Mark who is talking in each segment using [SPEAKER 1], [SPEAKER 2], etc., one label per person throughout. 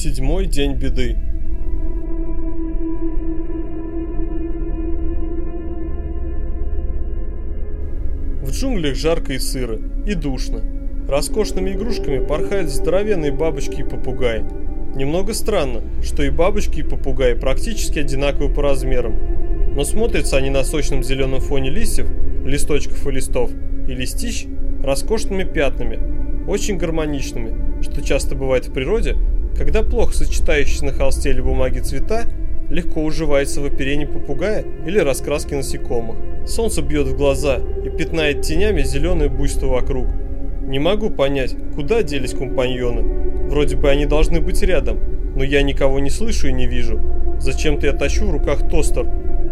[SPEAKER 1] Седьмой день беды. В джунглях жарко и сыро, и душно. Роскошными игрушками порхают здоровенные бабочки и попугаи. Немного странно, что и бабочки, и попугаи практически одинаковы по размерам. Но смотрятся они на сочном зеленом фоне листьев, листочков и листов, и листищ роскошными пятнами, очень гармоничными, что часто бывает в природе, когда плохо сочетающиеся на холсте или бумаге цвета легко уживается в оперении попугая или раскраске насекомых. Солнце бьет в глаза и пятнает тенями зеленое буйство вокруг. Не могу понять, куда делись компаньоны. Вроде бы они должны быть рядом, но я никого не слышу и не вижу. Зачем-то я тащу в руках тостер,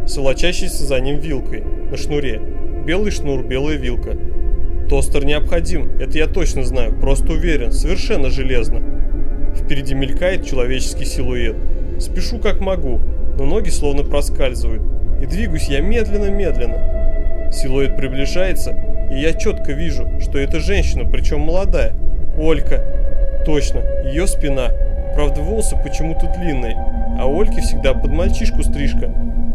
[SPEAKER 1] с за ним вилкой, на шнуре. Белый шнур, белая вилка. Тостер необходим, это я точно знаю, просто уверен, совершенно железно. Впереди мелькает человеческий силуэт. Спешу как могу, но ноги словно проскальзывают. И двигаюсь я медленно-медленно. Силуэт приближается, и я четко вижу, что это женщина, причем молодая. Олька. Точно, ее спина. Правда, волосы почему-то длинные, а у Ольки всегда под мальчишку стрижка.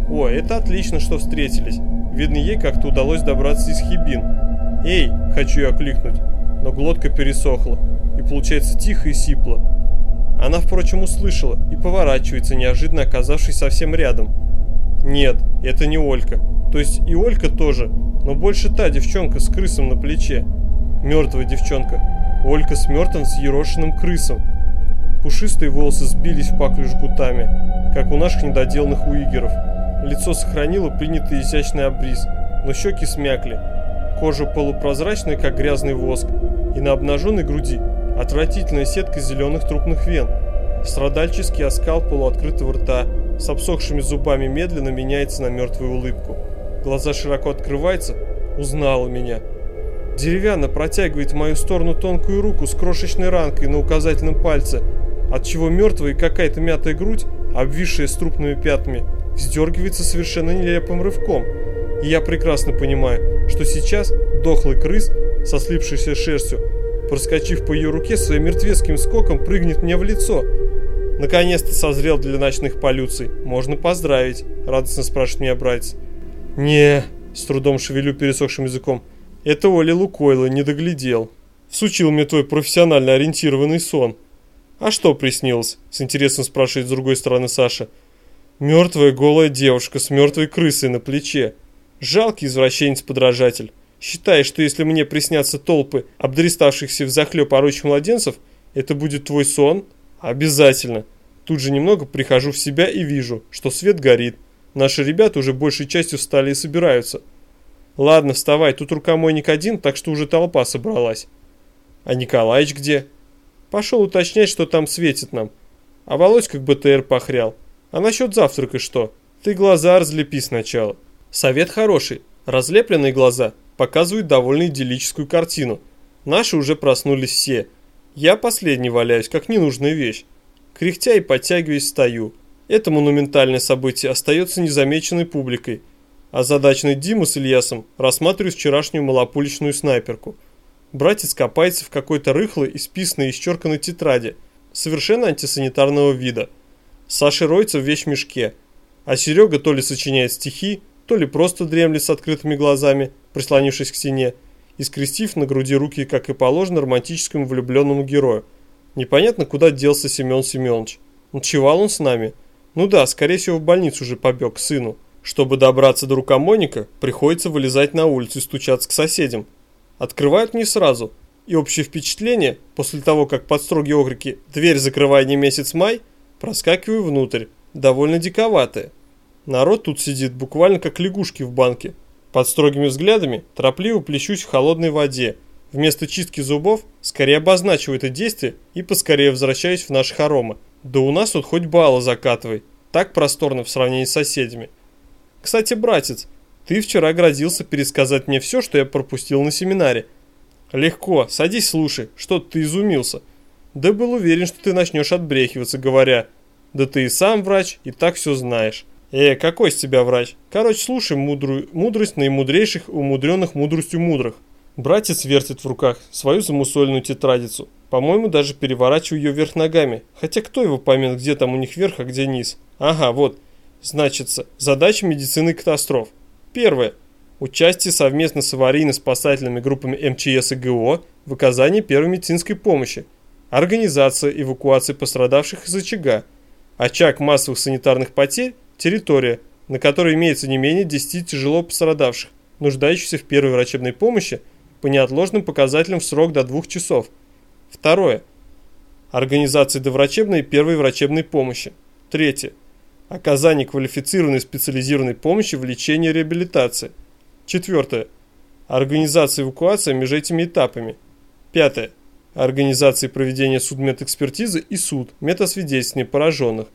[SPEAKER 1] О, это отлично, что встретились. Видно, ей как-то удалось добраться из Хибин. «Эй!» – хочу я кликнуть, но глотка пересохла, и получается тихо и сипло. Она, впрочем, услышала и поворачивается, неожиданно оказавшись совсем рядом. Нет, это не Олька. То есть и Олька тоже, но больше та девчонка с крысом на плече. Мертвая девчонка. Олька с мертвым съерошенным крысом. Пушистые волосы сбились в паклю жгутами, как у наших недоделанных уигеров. Лицо сохранило принятый изящный обрис, но щеки смякли. Кожа полупрозрачная, как грязный воск, и на обнаженной груди Отвратительная сетка зеленых трупных вен. Страдальческий оскал полуоткрытого рта с обсохшими зубами медленно меняется на мертвую улыбку. Глаза широко открываются. Узнала меня. Деревянно протягивает в мою сторону тонкую руку с крошечной ранкой на указательном пальце, отчего мертвая и какая-то мятая грудь, обвисшая с трупными пятнами, вздергивается совершенно нелепым рывком. И я прекрасно понимаю, что сейчас дохлый крыс со слипшейся шерстью проскочив по ее руке своим мертвецким скоком, прыгнет мне в лицо. Наконец-то созрел для ночных полюций. Можно поздравить, радостно спрашивает меня братец. Не, с трудом шевелю пересохшим языком. Это Оля Лукойла не доглядел. Всучил мне твой профессионально ориентированный сон. А что приснилось? С интересом спрашивает с другой стороны Саша. Мертвая голая девушка с мертвой крысой на плече. Жалкий извращенец-подражатель. Считай, что если мне приснятся толпы обдреставшихся в захлеб орущих младенцев, это будет твой сон? Обязательно. Тут же немного прихожу в себя и вижу, что свет горит. Наши ребята уже большей частью встали и собираются. Ладно, вставай, тут рукомойник один, так что уже толпа собралась. А Николаич где? Пошел уточнять, что там светит нам. А Володька к БТР похрял. А насчет завтрака что? Ты глаза разлепи сначала. Совет хороший. Разлепленные глаза показывают довольно идиллическую картину. Наши уже проснулись все. Я последний валяюсь, как ненужная вещь. Кряхтя и подтягиваясь стою. Это монументальное событие остается незамеченной публикой. А задачный Дима с Ильясом рассматривают вчерашнюю малопуличную снайперку. Братец копается в какой-то рыхлой, исписанной и исчерканной тетради, совершенно антисанитарного вида. Саша роется в вещмешке, а Серега то ли сочиняет стихи, то ли просто дремлет с открытыми глазами, прислонившись к стене, и скрестив на груди руки, как и положено романтическому влюбленному герою. Непонятно, куда делся Семен Семенович. Ночевал он с нами? Ну да, скорее всего, в больницу уже побег к сыну. Чтобы добраться до рукомойника, приходится вылезать на улицу и стучаться к соседям. Открывают не сразу, и общее впечатление, после того, как под строгие окрики «Дверь закрывай не месяц май», проскакиваю внутрь, довольно диковатое. Народ тут сидит буквально как лягушки в банке. Под строгими взглядами торопливо плещусь в холодной воде. Вместо чистки зубов скорее обозначиваю это действие и поскорее возвращаюсь в наши хоромы. Да у нас тут хоть балла закатывай. Так просторно в сравнении с соседями. Кстати, братец, ты вчера грозился пересказать мне все, что я пропустил на семинаре. Легко, садись слушай, что ты изумился. Да был уверен, что ты начнешь отбрехиваться, говоря, да ты и сам врач, и так все знаешь. Э, какой с тебя врач? Короче, слушай мудрую, мудрость наимудрейших, умудренных мудростью мудрых. Братец вертит в руках свою замусольную тетрадицу. По-моему, даже переворачиваю ее вверх ногами. Хотя кто его поймет, где там у них верх, а где низ. Ага, вот. Значится, задача медицины катастроф. Первое. Участие совместно с аварийно-спасательными группами МЧС и ГО в оказании первой медицинской помощи. Организация эвакуации пострадавших из очага. Очаг массовых санитарных потерь – территория, на которой имеется не менее 10 тяжело пострадавших, нуждающихся в первой врачебной помощи по неотложным показателям в срок до 2 часов. Второе. Организация доврачебной и первой врачебной помощи. Третье. Оказание квалифицированной специализированной помощи в лечении и реабилитации. Четвертое. Организация эвакуации между этими этапами. Пятое. Организация проведения судмедэкспертизы и суд, метасвидетельствования пораженных.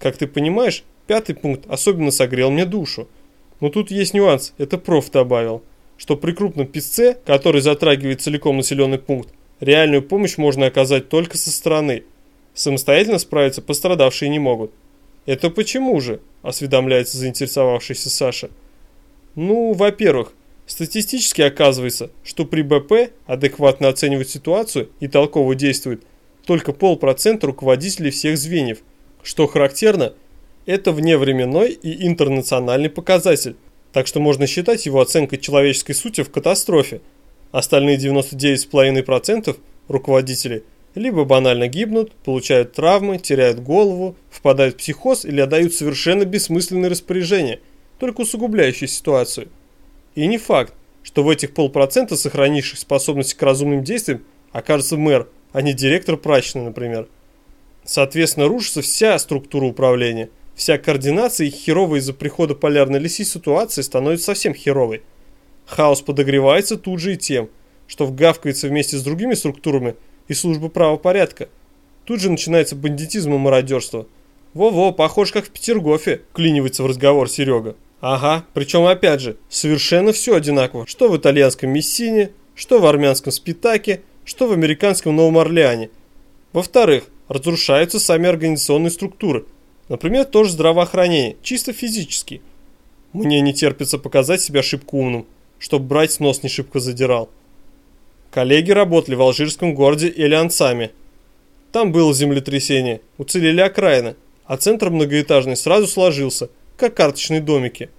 [SPEAKER 1] Как ты понимаешь, пятый пункт особенно согрел мне душу. Но тут есть нюанс, это проф добавил, что при крупном писце, который затрагивает целиком населенный пункт, реальную помощь можно оказать только со стороны. Самостоятельно справиться пострадавшие не могут. «Это почему же?» – осведомляется заинтересовавшийся Саша. «Ну, во-первых, статистически оказывается, что при БП адекватно оценивают ситуацию и толково действует только полпроцента руководителей всех звеньев. Что характерно, это вневременной и интернациональный показатель, так что можно считать его оценкой человеческой сути в катастрофе. Остальные 99,5% руководителей – либо банально гибнут, получают травмы, теряют голову, впадают в психоз или отдают совершенно бессмысленные распоряжения, только усугубляющие ситуацию. И не факт, что в этих полпроцента сохранивших способность к разумным действиям окажется мэр, а не директор прачечной, например. Соответственно, рушится вся структура управления, вся координация и херовая из-за прихода полярной лиси ситуации становится совсем херовой. Хаос подогревается тут же и тем, что вгавкается вместе с другими структурами – и службы правопорядка. Тут же начинается бандитизм и мародерство. Во-во, похож как в Петергофе, клинивается в разговор Серега. Ага, причем опять же, совершенно все одинаково, что в итальянском Мессине, что в армянском Спитаке, что в американском Новом Орлеане. Во-вторых, разрушаются сами организационные структуры. Например, тоже здравоохранение, чисто физически. Мне не терпится показать себя шибко умным, чтобы брать нос не шибко задирал. Коллеги работали в алжирском городе Элиансами. Там было землетрясение, уцелели окраины, а центр многоэтажный сразу сложился, как карточные домики.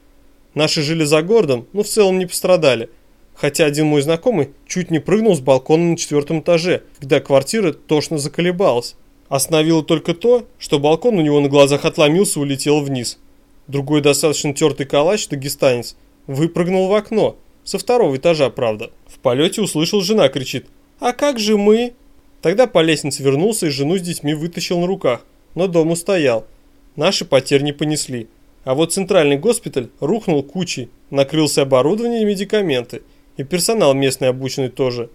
[SPEAKER 1] Наши жили за городом, но в целом не пострадали. Хотя один мой знакомый чуть не прыгнул с балкона на четвертом этаже, когда квартира тошно заколебалась. Остановило только то, что балкон у него на глазах отломился и улетел вниз. Другой достаточно тертый калач, дагестанец, выпрыгнул в окно – со второго этажа, правда. В полете услышал, жена кричит «А как же мы?» Тогда по лестнице вернулся и жену с детьми вытащил на руках, но дом устоял. Наши потерь не понесли. А вот центральный госпиталь рухнул кучей, накрылся оборудование и медикаменты. И персонал местный обученный тоже.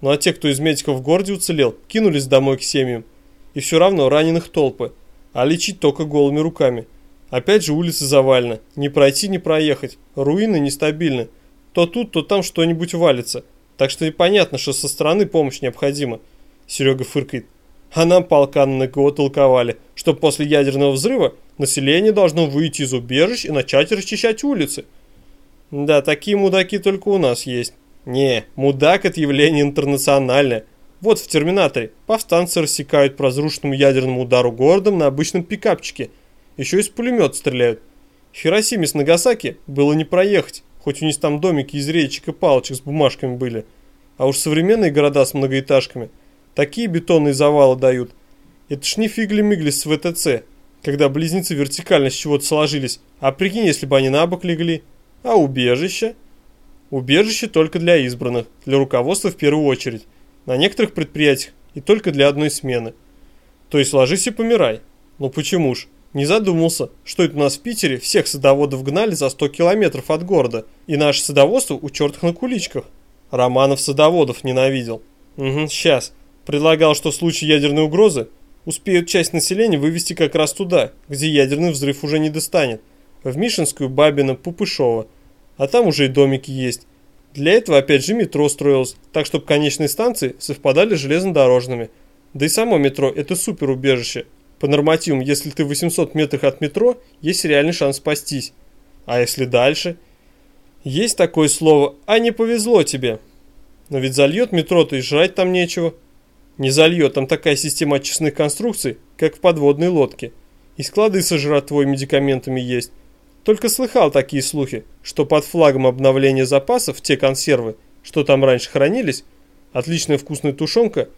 [SPEAKER 1] Ну а те, кто из медиков в городе уцелел, кинулись домой к семьям. И все равно раненых толпы. А лечить только голыми руками. Опять же улицы завалены. Не пройти, не проехать. Руины нестабильны. То тут, то там что-нибудь валится. Так что непонятно, что со стороны помощь необходима. Серега фыркает. А нам полканы на ГО толковали, что после ядерного взрыва население должно выйти из убежищ и начать расчищать улицы. Да, такие мудаки только у нас есть. Не, мудак это явление интернациональное. Вот в Терминаторе повстанцы рассекают по разрушенному ядерному удару городом на обычном пикапчике. Еще из пулемета стреляют. В Хиросиме с Нагасаки было не проехать хоть у них там домики из речек и палочек с бумажками были. А уж современные города с многоэтажками такие бетонные завалы дают. Это ж не фигли-мигли с ВТЦ, когда близнецы вертикально с чего-то сложились. А прикинь, если бы они на бок легли. А убежище? Убежище только для избранных, для руководства в первую очередь. На некоторых предприятиях и только для одной смены. То есть ложись и помирай. Ну почему ж? Не задумался, что это у нас в Питере всех садоводов гнали за 100 километров от города, и наше садоводство у чертах на куличках. Романов садоводов ненавидел. Угу, сейчас. Предлагал, что в случае ядерной угрозы успеют часть населения вывести как раз туда, где ядерный взрыв уже не достанет. В Мишинскую, Бабино, Пупышово. А там уже и домики есть. Для этого опять же метро строилось, так чтобы конечные станции совпадали с железнодорожными. Да и само метро – это супер убежище, по нормативам, если ты в 800 метрах от метро, есть реальный шанс спастись. А если дальше? Есть такое слово «а не повезло тебе». Но ведь зальет метро-то и жрать там нечего. Не зальет, там такая система очистных конструкций, как в подводной лодке. И склады со жратвой медикаментами есть. Только слыхал такие слухи, что под флагом обновления запасов те консервы, что там раньше хранились, отличная вкусная тушенка,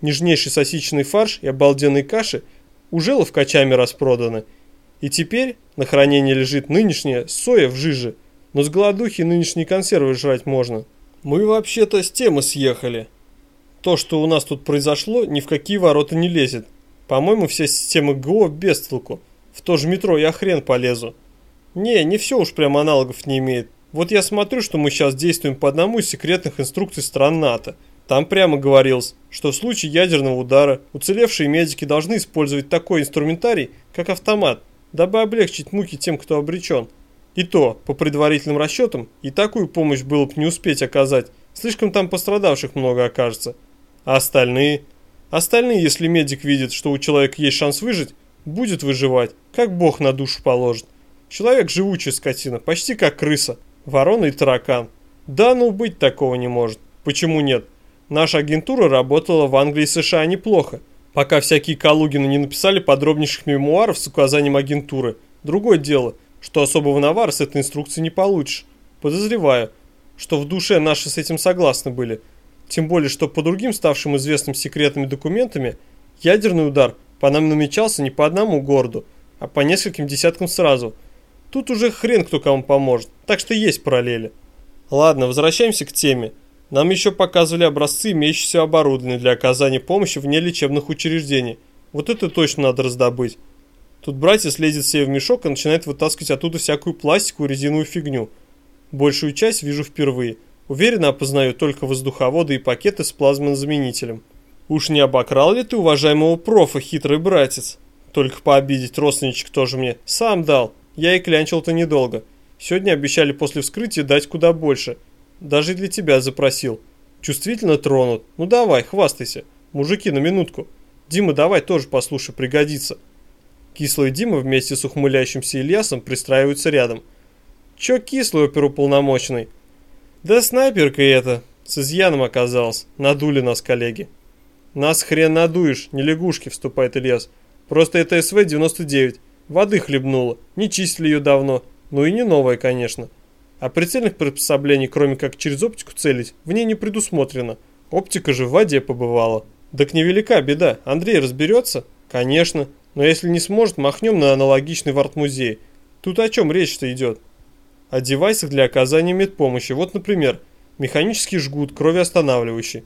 [SPEAKER 1] нежнейший сосичный фарш и обалденные каши уже ловкачами распроданы. И теперь на хранение лежит нынешняя соя в жиже, но с голодухи нынешние консервы жрать можно. Мы вообще-то с темы съехали. То, что у нас тут произошло, ни в какие ворота не лезет. По-моему, вся система ГО без толку. В то же метро я хрен полезу. Не, не все уж прям аналогов не имеет. Вот я смотрю, что мы сейчас действуем по одному из секретных инструкций стран НАТО. Там прямо говорилось, что в случае ядерного удара уцелевшие медики должны использовать такой инструментарий, как автомат, дабы облегчить муки тем, кто обречен. И то, по предварительным расчетам, и такую помощь было бы не успеть оказать, слишком там пострадавших много окажется. А остальные? Остальные, если медик видит, что у человека есть шанс выжить, будет выживать, как бог на душу положит. Человек живучая скотина, почти как крыса, ворона и таракан. Да ну быть такого не может. Почему нет? Наша агентура работала в Англии и США неплохо, пока всякие Калугины не написали подробнейших мемуаров с указанием агентуры. Другое дело, что особого навара с этой инструкции не получишь. Подозреваю, что в душе наши с этим согласны были – тем более, что по другим ставшим известным секретными документами, ядерный удар по нам намечался не по одному городу, а по нескольким десяткам сразу. Тут уже хрен кто кому поможет, так что есть параллели. Ладно, возвращаемся к теме. Нам еще показывали образцы имеющегося оборудования для оказания помощи вне лечебных учреждений. Вот это точно надо раздобыть. Тут братец лезет себе в мешок и начинает вытаскивать оттуда всякую пластику и резиновую фигню. Большую часть вижу впервые – Уверенно опознаю только воздуховоды и пакеты с плазмозаменителем. Уж не обокрал ли ты уважаемого профа, хитрый братец? Только пообидеть родственничек тоже мне сам дал. Я и клянчил-то недолго. Сегодня обещали после вскрытия дать куда больше. Даже для тебя запросил. Чувствительно тронут. Ну давай, хвастайся. Мужики, на минутку. Дима, давай тоже послушай, пригодится. Кислый Дима вместе с ухмыляющимся Ильясом пристраиваются рядом. Чё кислый оперуполномоченный? Да снайперка это, с изъяном оказалась, надули нас коллеги. Нас хрен надуешь, не лягушки, вступает Ильяс. Просто это СВ-99, воды хлебнула, не чистили ее давно, ну и не новая, конечно. А прицельных приспособлений, кроме как через оптику целить, в ней не предусмотрено. Оптика же в воде побывала. Так невелика беда, Андрей разберется? Конечно, но если не сможет, махнем на аналогичный в арт-музей. Тут о чем речь-то идет? о девайсах для оказания медпомощи. Вот, например, механический жгут, кровеостанавливающий.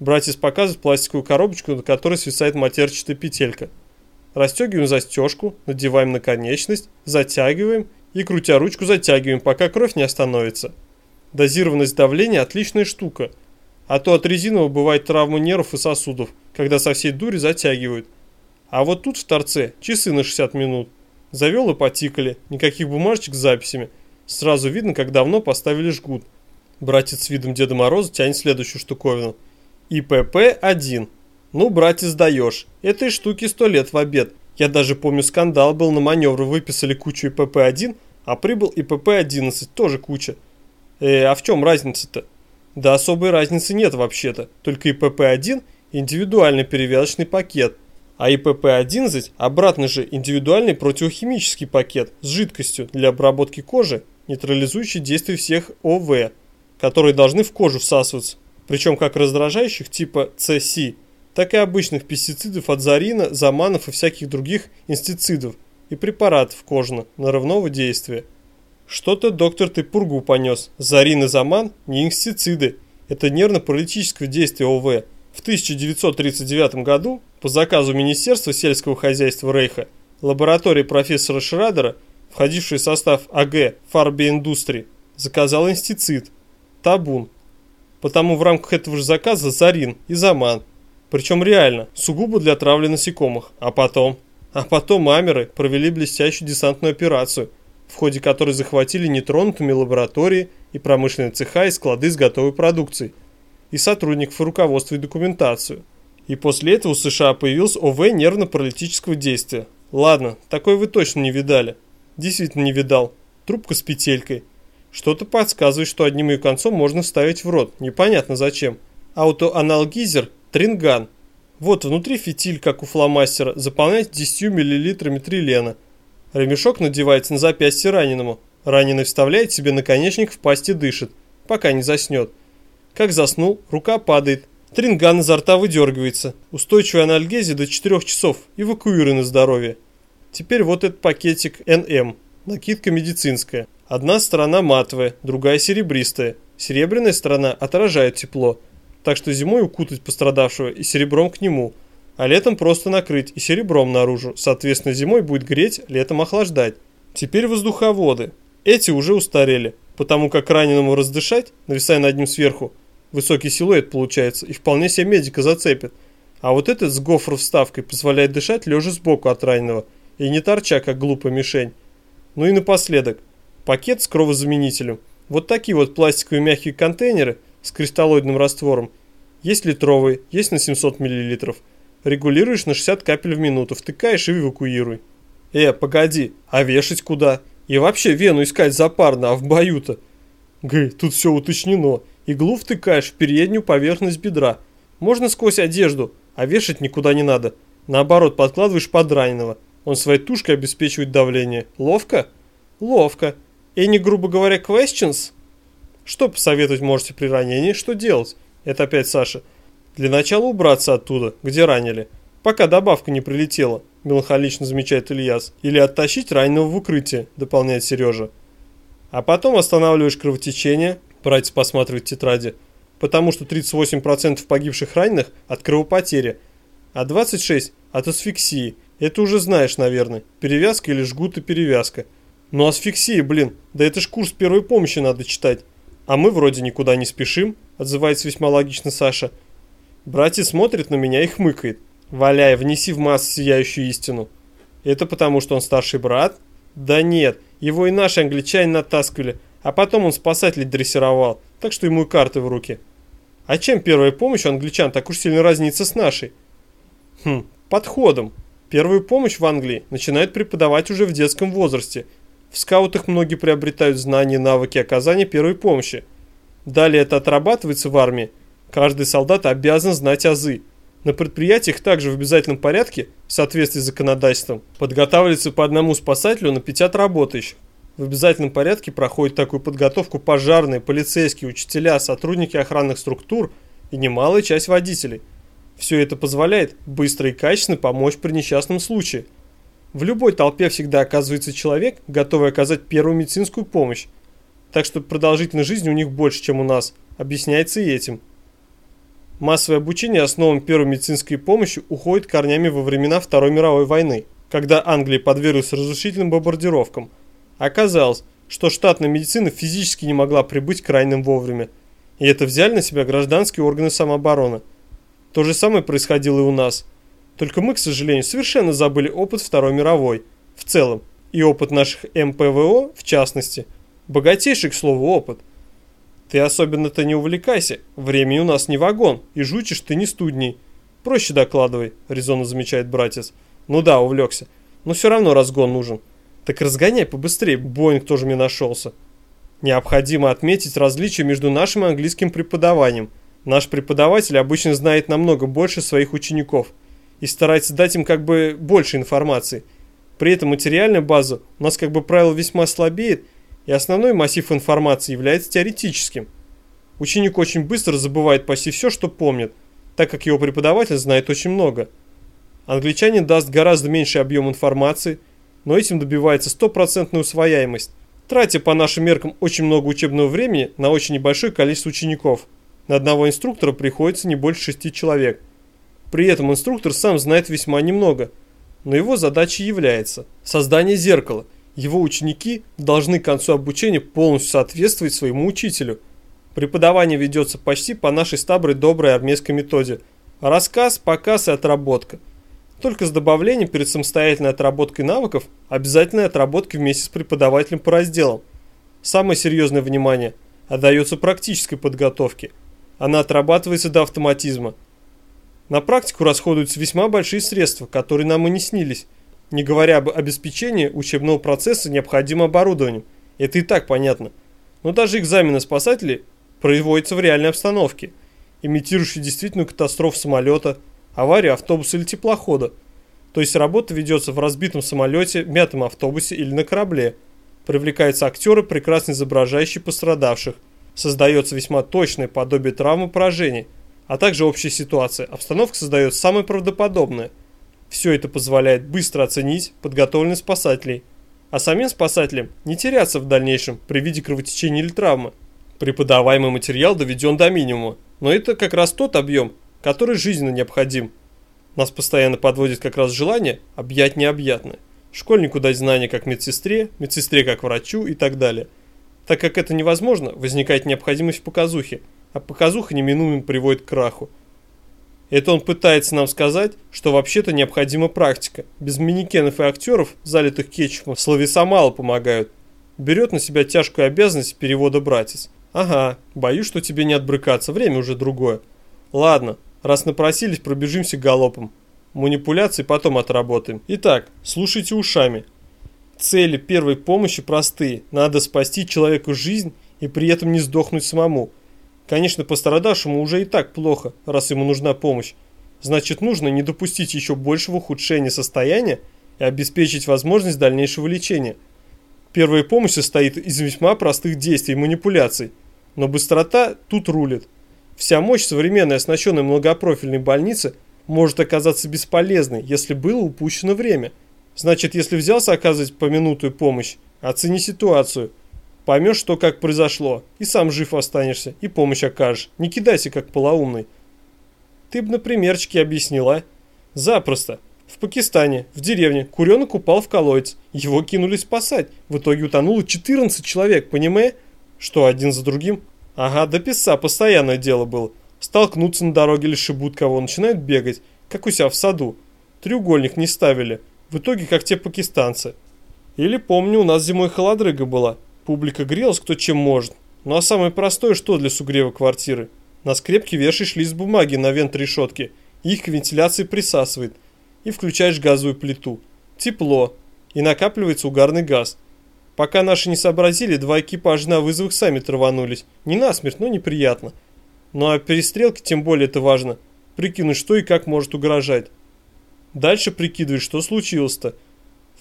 [SPEAKER 1] Братец показывает пластиковую коробочку, на которой свисает матерчатая петелька. Растегиваем застежку, надеваем на конечность, затягиваем и, крутя ручку, затягиваем, пока кровь не остановится. Дозированность давления – отличная штука. А то от резинового бывает травма нервов и сосудов, когда со всей дури затягивают. А вот тут в торце часы на 60 минут. Завел и потикали, никаких бумажечек с записями – Сразу видно, как давно поставили жгут. Братец с видом Деда Мороза тянет следующую штуковину. ИПП-1. Ну, братец, даешь. Этой штуки сто лет в обед. Я даже помню, скандал был на маневры, выписали кучу ИПП-1, а прибыл ИПП-11, тоже куча. Э, а в чем разница-то? Да особой разницы нет вообще-то, только ИПП-1 индивидуальный перевязочный пакет, а ИПП-11 обратно же индивидуальный противохимический пакет с жидкостью для обработки кожи нейтрализующий действие всех ОВ, которые должны в кожу всасываться, причем как раздражающих типа ЦС, так и обычных пестицидов от зарина, заманов и всяких других инстицидов и препаратов кожно-нарывного действия. Что-то доктор ты пургу понес. Зарин и заман не инстициды, это нервно-паралитическое действие ОВ. В 1939 году по заказу Министерства сельского хозяйства Рейха лаборатория профессора Шрадера входивший в состав АГ Фарби Индустри, заказал инстицид, табун. Потому в рамках этого же заказа зарин и заман. Причем реально, сугубо для травли насекомых. А потом... А потом амеры провели блестящую десантную операцию, в ходе которой захватили нетронутыми лаборатории и промышленные цеха и склады с готовой продукцией, и сотрудников и руководства и документацию. И после этого у США появился ОВ нервно-паралитического действия. Ладно, такой вы точно не видали. Действительно не видал. Трубка с петелькой. Что-то подсказывает, что одним ее концом можно вставить в рот, непонятно зачем. Аутоаналгизер Тринган. Вот внутри фитиль, как у фломастера, заполняется 10 мл трилена. Ремешок надевается на запястье раненому. Раненый вставляет себе наконечник в пасть и дышит, пока не заснет. Как заснул, рука падает. Тринган изо рта выдергивается. Устойчивая анальгезия до 4 часов. Эвакуируй на здоровье. Теперь вот этот пакетик НМ. Накидка медицинская. Одна сторона матовая, другая серебристая. Серебряная сторона отражает тепло. Так что зимой укутать пострадавшего и серебром к нему. А летом просто накрыть и серебром наружу. Соответственно, зимой будет греть, летом охлаждать. Теперь воздуховоды. Эти уже устарели. Потому как раненому раздышать, нависая над ним сверху, высокий силуэт получается и вполне себе медика зацепит. А вот этот с гофр вставкой позволяет дышать лежа сбоку от раненого и не торча, как глупая мишень. Ну и напоследок, пакет с кровозаменителем. Вот такие вот пластиковые мягкие контейнеры с кристаллоидным раствором. Есть литровые, есть на 700 мл. Регулируешь на 60 капель в минуту, втыкаешь и эвакуируй. Э, погоди, а вешать куда? И вообще вену искать запарно, а в бою-то? Гы, тут все уточнено. Иглу втыкаешь в переднюю поверхность бедра. Можно сквозь одежду, а вешать никуда не надо. Наоборот, подкладываешь под раненого. Он своей тушкой обеспечивает давление. Ловко? Ловко. И не, грубо говоря, questions? Что посоветовать можете при ранении? Что делать? Это опять Саша. Для начала убраться оттуда, где ранили. Пока добавка не прилетела, меланхолично замечает Ильяс. Или оттащить раненого в укрытие, дополняет Сережа. А потом останавливаешь кровотечение, Братец посматривает тетради. Потому что 38% погибших раненых от кровопотери, а 26% от асфиксии. Это уже знаешь, наверное. Перевязка или жгут и перевязка. Ну асфиксия, блин, да это ж курс первой помощи надо читать. А мы вроде никуда не спешим, отзывается весьма логично Саша. Братец смотрит на меня и хмыкает. Валяй, внеси в массу сияющую истину. Это потому, что он старший брат? Да нет, его и наши англичане натаскивали, а потом он спасателей дрессировал, так что ему и карты в руки. А чем первая помощь у англичан так уж сильно разнится с нашей? Хм, подходом. Первую помощь в Англии начинают преподавать уже в детском возрасте. В скаутах многие приобретают знания и навыки оказания первой помощи. Далее это отрабатывается в армии. Каждый солдат обязан знать азы. На предприятиях также в обязательном порядке, в соответствии с законодательством, подготавливается по одному спасателю на 50 работающих. В обязательном порядке проходят такую подготовку пожарные, полицейские, учителя, сотрудники охранных структур и немалая часть водителей. Все это позволяет быстро и качественно помочь при несчастном случае. В любой толпе всегда оказывается человек, готовый оказать первую медицинскую помощь. Так что продолжительность жизни у них больше, чем у нас. Объясняется и этим. Массовое обучение основам первой медицинской помощи уходит корнями во времена Второй мировой войны, когда Англия подверглась разрушительным бомбардировкам – Оказалось, что штатная медицина физически не могла прибыть к раненым вовремя. И это взяли на себя гражданские органы самообороны. То же самое происходило и у нас. Только мы, к сожалению, совершенно забыли опыт Второй мировой в целом. И опыт наших МПВО в частности. Богатейший, к слову, опыт. Ты особенно-то не увлекайся. Времени у нас не вагон, и жучишь ты не студней. Проще докладывай, резонно замечает братец. Ну да, увлекся. Но все равно разгон нужен. Так разгоняй побыстрее, Боинг тоже мне нашелся. Необходимо отметить различие между нашим и английским преподаванием. Наш преподаватель обычно знает намного больше своих учеников и старается дать им как бы больше информации. При этом материальная база у нас как бы правило весьма слабеет, и основной массив информации является теоретическим. Ученик очень быстро забывает почти все, что помнит, так как его преподаватель знает очень много. Англичанин даст гораздо меньший объем информации – но этим добивается стопроцентная усвояемость, тратя по нашим меркам очень много учебного времени на очень небольшое количество учеников. На одного инструктора приходится не больше шести человек. При этом инструктор сам знает весьма немного, но его задачей является создание зеркала. Его ученики должны к концу обучения полностью соответствовать своему учителю. Преподавание ведется почти по нашей стаброй доброй армейской методе. Рассказ, показ и отработка – только с добавлением перед самостоятельной отработкой навыков обязательной отработки вместе с преподавателем по разделам. Самое серьезное внимание отдается практической подготовке. Она отрабатывается до автоматизма. На практику расходуются весьма большие средства, которые нам и не снились, не говоря об обеспечении учебного процесса необходимым оборудованием. Это и так понятно. Но даже экзамены спасателей производятся в реальной обстановке, имитирующей действительную катастрофу самолета, аварию автобуса или теплохода. То есть работа ведется в разбитом самолете, мятом автобусе или на корабле. Привлекаются актеры, прекрасно изображающие пострадавших. Создается весьма точное подобие травмы поражений, а также общая ситуация. Обстановка создается самая правдоподобная. Все это позволяет быстро оценить подготовленность спасателей, а самим спасателям не теряться в дальнейшем при виде кровотечения или травмы. Преподаваемый материал доведен до минимума, но это как раз тот объем, который жизненно необходим – нас постоянно подводит как раз желание объять необъятное. Школьнику дать знания как медсестре, медсестре как врачу и так далее. Так как это невозможно, возникает необходимость в показухе, а показуха неминуемо приводит к краху. Это он пытается нам сказать, что вообще-то необходима практика. Без манекенов и актеров, залитых кетчупом, словеса мало помогают. Берет на себя тяжкую обязанность перевода братец. Ага, боюсь, что тебе не отбрыкаться, время уже другое. Ладно, Раз напросились, пробежимся галопом. Манипуляции потом отработаем. Итак, слушайте ушами. Цели первой помощи простые. Надо спасти человеку жизнь и при этом не сдохнуть самому. Конечно, пострадавшему уже и так плохо, раз ему нужна помощь. Значит, нужно не допустить еще большего ухудшения состояния и обеспечить возможность дальнейшего лечения. Первая помощь состоит из весьма простых действий и манипуляций, но быстрота тут рулит. Вся мощь современной оснащенной многопрофильной больницы может оказаться бесполезной, если было упущено время. Значит, если взялся оказывать поминутую помощь, оцени ситуацию. Поймешь, что как произошло, и сам жив останешься, и помощь окажешь. Не кидайся, как полоумный. Ты бы на примерчике объяснила. Запросто. В Пакистане, в деревне, куренок упал в колодец. Его кинули спасать. В итоге утонуло 14 человек, понимаешь? Что один за другим Ага, до писа постоянное дело было. Столкнуться на дороге или шибут кого, начинают бегать, как у себя в саду. Треугольник не ставили. В итоге, как те пакистанцы. Или помню, у нас зимой холодрыга была. Публика грелась кто чем может. Ну а самое простое, что для сугрева квартиры? На скрепке вешаешь лист бумаги на вент решетки. Их к вентиляции присасывает. И включаешь газовую плиту. Тепло. И накапливается угарный газ. Пока наши не сообразили, два экипажа на вызовах сами траванулись. Не насмерть, но неприятно. Ну а перестрелки тем более это важно. Прикинуть, что и как может угрожать. Дальше прикидывать, что случилось-то.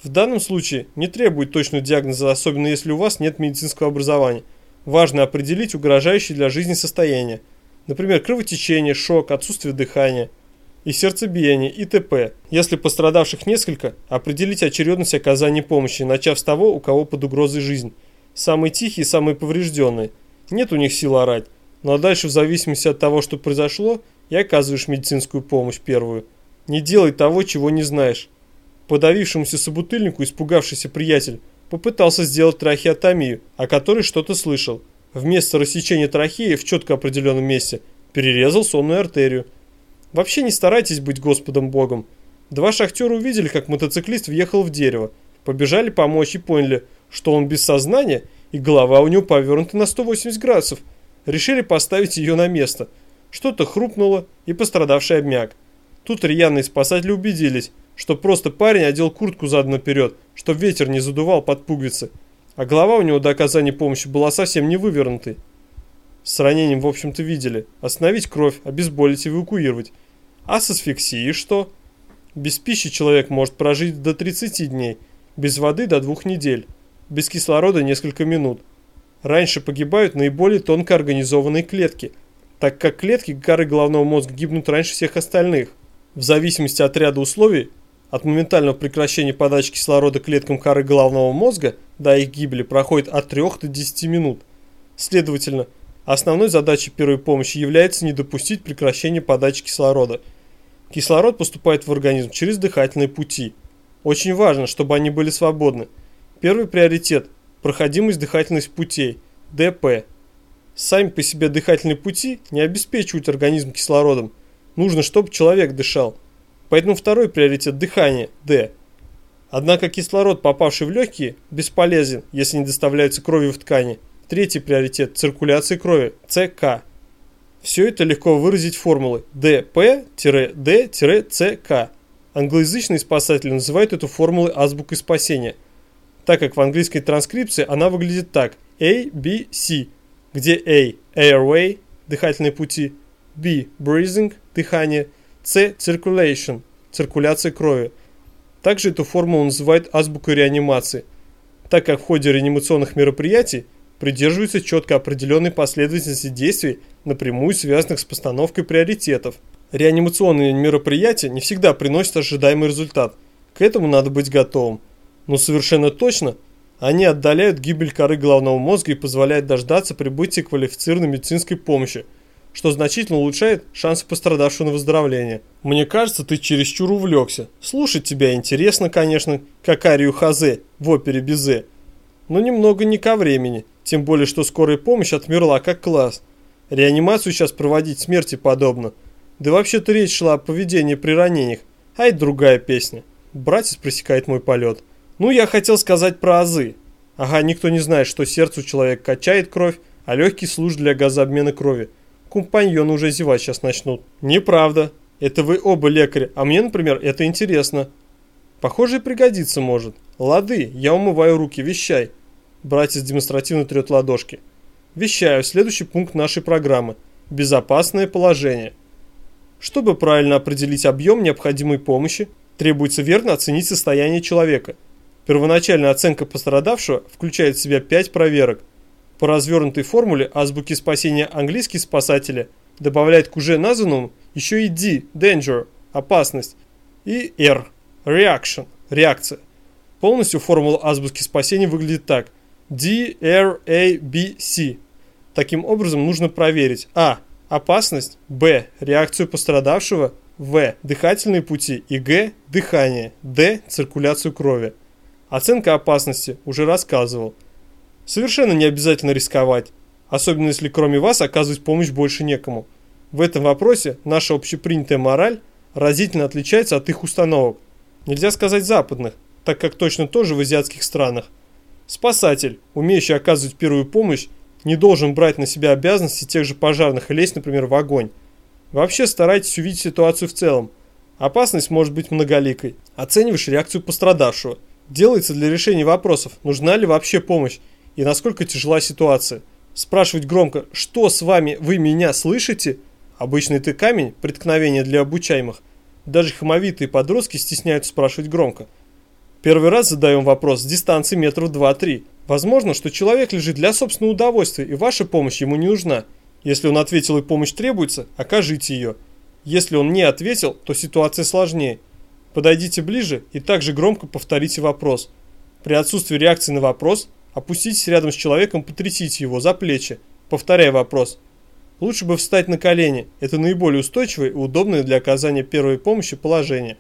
[SPEAKER 1] В данном случае не требует точного диагноза, особенно если у вас нет медицинского образования. Важно определить угрожающее для жизни состояние. Например, кровотечение, шок, отсутствие дыхания – и сердцебиение и т.п. Если пострадавших несколько, определить очередность оказания помощи, начав с того, у кого под угрозой жизнь. Самые тихие, самые поврежденные. Нет у них сил орать. Ну а дальше в зависимости от того, что произошло, и оказываешь медицинскую помощь первую. Не делай того, чего не знаешь. Подавившемуся собутыльнику испугавшийся приятель попытался сделать трахеотомию, о которой что-то слышал. Вместо рассечения трахеи в четко определенном месте перерезал сонную артерию. Вообще не старайтесь быть Господом Богом. Два шахтера увидели, как мотоциклист въехал в дерево. Побежали помочь и поняли, что он без сознания и голова у него повернута на 180 градусов. Решили поставить ее на место. Что-то хрупнуло и пострадавший обмяк. Тут рьяные спасатели убедились, что просто парень одел куртку задом наперед, чтобы ветер не задувал под пуговицы. А голова у него до оказания помощи была совсем не вывернутой. С ранением, в общем-то, видели. Остановить кровь, обезболить, эвакуировать. А с асфиксией что? Без пищи человек может прожить до 30 дней, без воды до 2 недель, без кислорода несколько минут. Раньше погибают наиболее тонко организованные клетки, так как клетки коры головного мозга гибнут раньше всех остальных. В зависимости от ряда условий, от моментального прекращения подачи кислорода клеткам коры головного мозга до их гибели проходит от 3 до 10 минут. Следовательно, Основной задачей первой помощи является не допустить прекращения подачи кислорода. Кислород поступает в организм через дыхательные пути. Очень важно, чтобы они были свободны. Первый приоритет – проходимость дыхательных путей, ДП. Сами по себе дыхательные пути не обеспечивают организм кислородом. Нужно, чтобы человек дышал. Поэтому второй приоритет – дыхание, Д. Однако кислород, попавший в легкие, бесполезен, если не доставляется кровью в ткани – Третий приоритет – циркуляции крови, ЦК. Все это легко выразить формулой ДП-Д-ЦК. Англоязычные спасатели называют эту формулой азбукой спасения. так как в английской транскрипции она выглядит так A, B, C, где A – airway – дыхательные пути, B – breathing – дыхание, C – circulation – циркуляция крови. Также эту формулу называют азбукой реанимации, так как в ходе реанимационных мероприятий придерживаются четко определенной последовательности действий, напрямую связанных с постановкой приоритетов. Реанимационные мероприятия не всегда приносят ожидаемый результат. К этому надо быть готовым. Но совершенно точно они отдаляют гибель коры головного мозга и позволяют дождаться прибытия квалифицированной медицинской помощи, что значительно улучшает шансы пострадавшего на выздоровление. Мне кажется, ты чересчур увлекся. Слушать тебя интересно, конечно, как арию Хазе в опере Бизе. Но немного не ко времени, тем более, что скорая помощь отмерла как класс. Реанимацию сейчас проводить смерти подобно. Да вообще-то речь шла о поведении при ранениях, а это другая песня. Братец пресекает мой полет. Ну, я хотел сказать про азы. Ага, никто не знает, что сердце у человека качает кровь, а легкий служит для газообмена крови. Компаньоны уже зевать сейчас начнут. Неправда. Это вы оба лекари, а мне, например, это интересно. Похоже, и пригодится может. Лады, я умываю руки, вещай. Братец демонстративно трет ладошки. Вещаю, следующий пункт нашей программы. Безопасное положение. Чтобы правильно определить объем необходимой помощи, требуется верно оценить состояние человека – Первоначальная оценка пострадавшего включает в себя 5 проверок. По развернутой формуле азбуки спасения английские спасатели добавляют к уже названному еще и D – danger – опасность, и R – reaction – реакция. Полностью формула азбуки спасения выглядит так – D, R, A, B, C. Таким образом нужно проверить А. Опасность, Б. Реакцию пострадавшего, В. Дыхательные пути и Г. Дыхание, Д. Циркуляцию крови. Оценка опасности уже рассказывал. Совершенно не обязательно рисковать, особенно если кроме вас оказывать помощь больше некому. В этом вопросе наша общепринятая мораль разительно отличается от их установок. Нельзя сказать западных, так как точно тоже в азиатских странах. Спасатель, умеющий оказывать первую помощь, не должен брать на себя обязанности тех же пожарных и лезть, например, в огонь. Вообще старайтесь увидеть ситуацию в целом. Опасность может быть многоликой. Оцениваешь реакцию пострадавшего – делается для решения вопросов, нужна ли вообще помощь и насколько тяжела ситуация. Спрашивать громко «Что с вами? Вы меня слышите?» Обычный ты камень, преткновение для обучаемых. Даже хамовитые подростки стесняются спрашивать громко. Первый раз задаем вопрос с дистанции метров 2-3. Возможно, что человек лежит для собственного удовольствия, и ваша помощь ему не нужна. Если он ответил и помощь требуется, окажите ее. Если он не ответил, то ситуация сложнее – Подойдите ближе и также громко повторите вопрос. При отсутствии реакции на вопрос, опуститесь рядом с человеком, потрясите его за плечи, повторяя вопрос. Лучше бы встать на колени, это наиболее устойчивое и удобное для оказания первой помощи положение.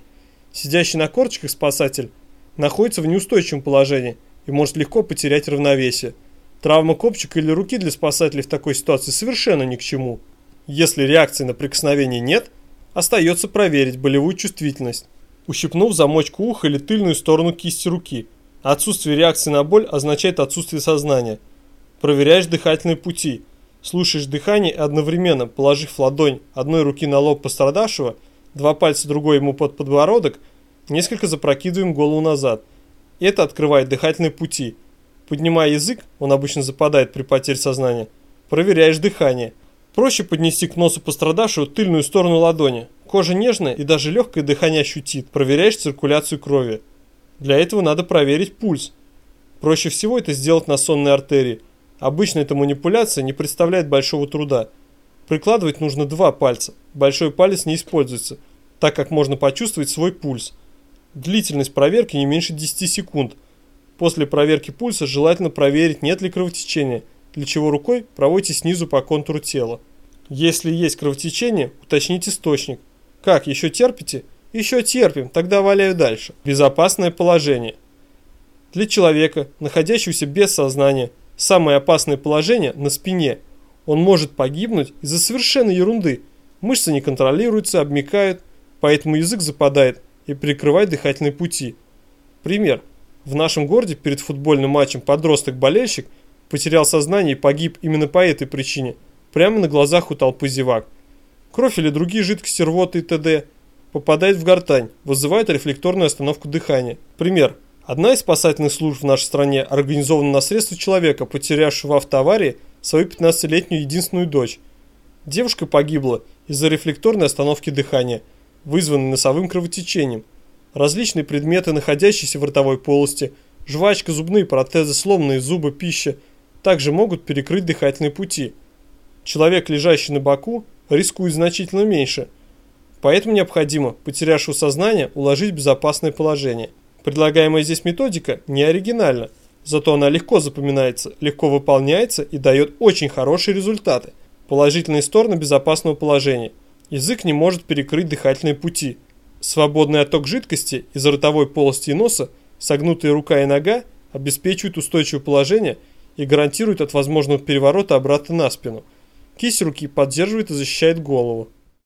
[SPEAKER 1] Сидящий на корточках спасатель находится в неустойчивом положении и может легко потерять равновесие. Травма копчика или руки для спасателей в такой ситуации совершенно ни к чему. Если реакции на прикосновение нет, остается проверить болевую чувствительность ущипнув замочку уха или тыльную сторону кисти руки. Отсутствие реакции на боль означает отсутствие сознания. Проверяешь дыхательные пути. Слушаешь дыхание и одновременно, положив ладонь одной руки на лоб пострадавшего, два пальца другой ему под подбородок, несколько запрокидываем голову назад. Это открывает дыхательные пути. Поднимая язык, он обычно западает при потере сознания, проверяешь дыхание. Проще поднести к носу пострадавшего тыльную сторону ладони. Кожа нежная и даже легкое дыхание ощутит. Проверяешь циркуляцию крови. Для этого надо проверить пульс. Проще всего это сделать на сонной артерии. Обычно эта манипуляция не представляет большого труда. Прикладывать нужно два пальца. Большой палец не используется, так как можно почувствовать свой пульс. Длительность проверки не меньше 10 секунд. После проверки пульса желательно проверить, нет ли кровотечения, для чего рукой проводите снизу по контуру тела. Если есть кровотечение, уточните источник. Как, еще терпите? Еще терпим, тогда валяю дальше. Безопасное положение. Для человека, находящегося без сознания, самое опасное положение на спине. Он может погибнуть из-за совершенно ерунды. Мышцы не контролируются, обмекают, поэтому язык западает и прикрывает дыхательные пути. Пример. В нашем городе перед футбольным матчем подросток-болельщик потерял сознание и погиб именно по этой причине, прямо на глазах у толпы зевак. Кровь или другие жидкости рвоты и т.д. попадает в гортань, вызывает рефлекторную остановку дыхания. Пример. Одна из спасательных служб в нашей стране организована на средства человека, потерявшего в автоаварии свою 15-летнюю единственную дочь. Девушка погибла из-за рефлекторной остановки дыхания, вызванной носовым кровотечением. Различные предметы, находящиеся в ротовой полости, жвачка, зубные протезы, сломанные зубы, пища, также могут перекрыть дыхательные пути. Человек, лежащий на боку, рискует значительно меньше. Поэтому необходимо потерявшего сознание уложить в безопасное положение. Предлагаемая здесь методика не оригинальна, зато она легко запоминается, легко выполняется и дает очень хорошие результаты. Положительные стороны безопасного положения. Язык не может перекрыть дыхательные пути. Свободный отток жидкости из ротовой полости и носа, согнутые рука и нога обеспечивают устойчивое положение и гарантируют от возможного переворота обратно на спину. Кисть руки поддерживает и защищает голову.